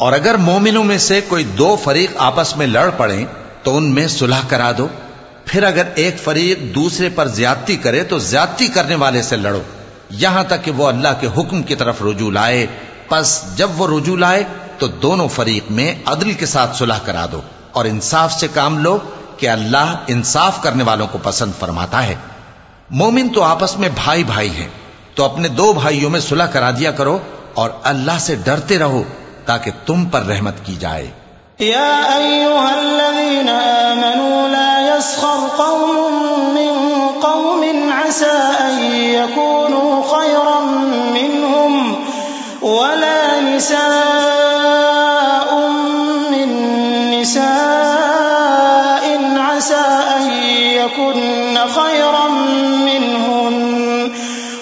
और अगर मोमिनों में से कोई दो फरीक आपस में लड़ पड़े तो उनमें सुलह करा दो फिर अगर एक फरीक दूसरे पर ज्यादती करे तो ज्यादती करने वाले से लड़ो यहां तक कि वो अल्लाह के हुक्म की तरफ रुजू लाए बस जब वो रुजू लाए तो दोनों फरीक में अदल के साथ सुलह करा दो और इंसाफ से काम लो कि अल्लाह इंसाफ करने वालों को पसंद फरमाता है। मोमिन तो आपस में भाई भाई हैं। तो अपने दो भाइयों में सुलह करा दिया करो और अल्लाह से डरते रहो ताकि तुम पर रहमत की जाए। या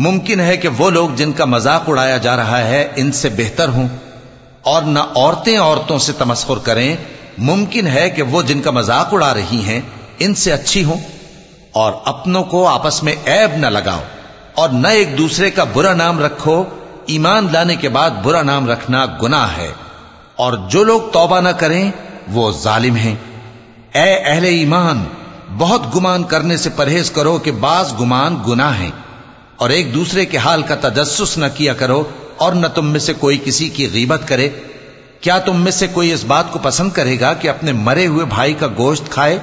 मुमकिन है कि वो लोग जिनका मज़ाक उड़ाया जा रहा है, इनसे बेहतर हों। और न औरतें औरतों से तमस्खुर करें। मुमकिन है कि वो जिनका मज़ाक उड़ा रही हैं, इनसे अच्छी हों। और अपनों को आपस में ऐब न लगाओ। और न एक दूसरे का बुरा नाम रखो। ईमान लाने के बाद बुरा नाम रखना गुनाह है। और जो लोग तौबा न करें, वो जालिम हैं। ए अहले ईमान, बहुत गुमान करने से परहेज करो कि बाज गुमान गुनाह है। और एक दूसरे के हाल का तजस्सुस न किया करो और न तुम में से कोई किसी की गीबत करे। क्या तुम में से कोई इस बात को पसंद करेगा कि अपने मरे हुए भाई का गोश्त खाए?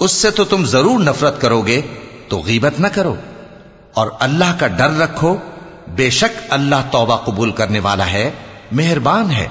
उससे तो तुम ज़रूर नफरत करोगे तो गीबत न करो। और अल्लाह का डर रखो, बेशक अल्लाह तौबा कबूल करने वाला है, मेहरबान है।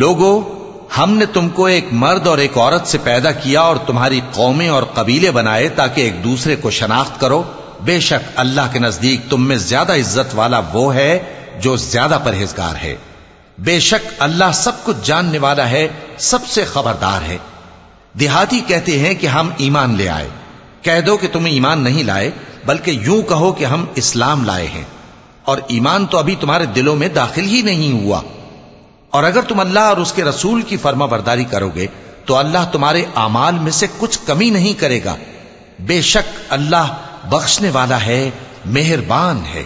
लोगो हमने तुमको एक मर्द और एक औरत से पैदा किया और तुम्हारी कौमें और कबीले बनाए ताकि एक दूसरे को शनाख्त करो बेशक अल्लाह के नजदीक तुम में ज्यादा इज्जत वाला वो है जो ज्यादा परहेजगार है बेशक अल्लाह सब कुछ जानने वाला है, सबसे खबरदार है। देहाती कहते हैं कि हम ईमान ले आए। कह दो कि तुम ईमान नहीं लाए, बल्कि यूँ कहो कि हम इस्लाम लाए हैं। और ईमान तो अभी तुम्हारे दिलों में दाखिल ही नहीं हुआ। और अगर तुम अल्लाह और उसके रसूल की फर्मा बरदारी करोगे तो अल्लाह तुम्हारे अमाल में से कुछ कमी नहीं करेगा। बेशक अल्लाह बख्शने वाला है, मेहरबान है।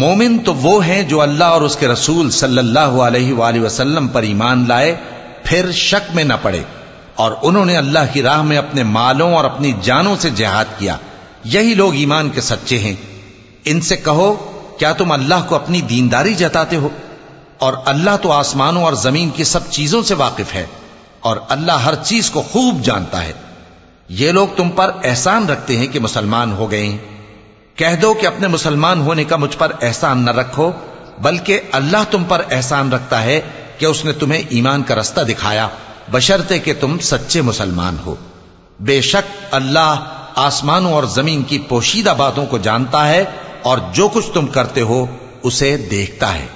मोमिन तो वो हैं जो अल्लाह और उसके रसूल सल्लल्लाहु अलैहि वसल्लम पर ईमान लाए फिर शक में न पड़े और उन्होंने अल्लाह की राह में अपने मालों और अपनी जानों से जिहाद किया यही लोग ईमान के सच्चे हैं इनसे कहो क्या तुम अल्लाह को अपनी दीनदारी जताते हो और अल्लाह तो आसमानों और जमीन की सब चीजों से वाकिफ है और अल्लाह हर चीज़ को खूब जानता है। ये लोग तुम पर एहसान रखते हैं कि मुसलमान हो गए कह दो कि अपने मुसलमान होने का मुझ पर एहसान न रखो, बल्कि अल्लाह तुम पर एहसान रखता है कि उसने तुम्हें ईमान का रास्ता दिखाया, बशर्ते कि तुम सच्चे मुसलमान हो। बेशक अल्लाह आसमानों और ज़मीन की पोशीदा बातों को जानता है और जो कुछ तुम करते हो, उसे देखता है।